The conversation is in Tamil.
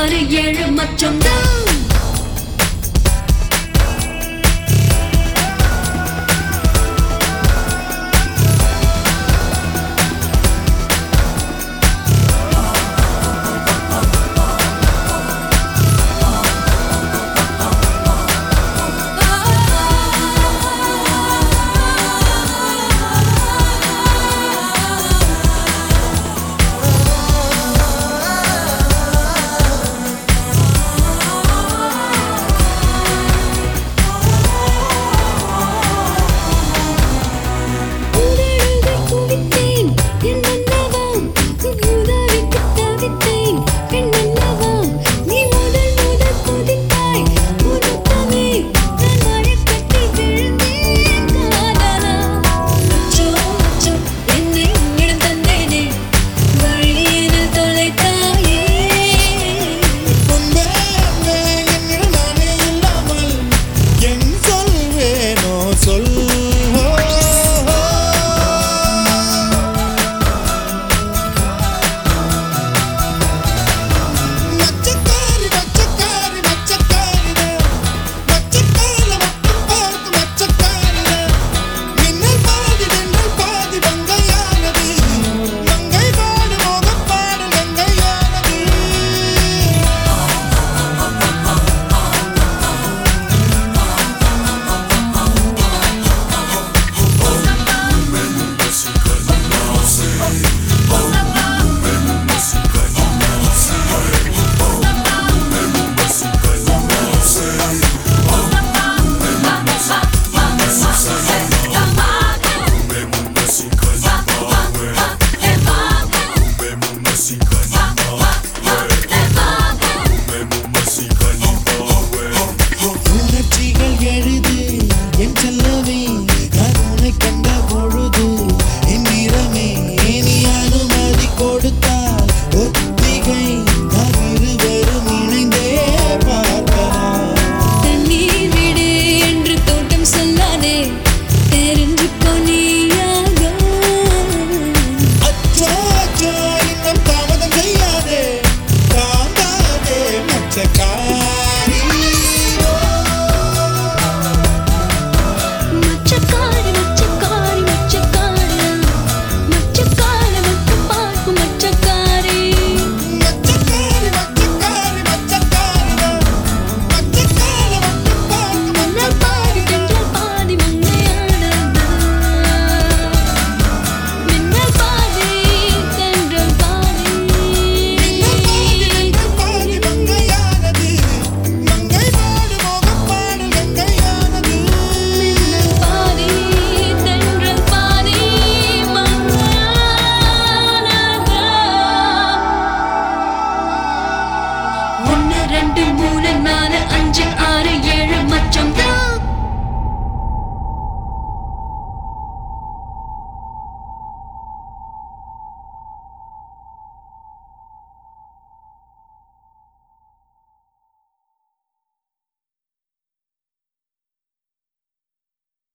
ஆறு ஏழு மற்றும் தான்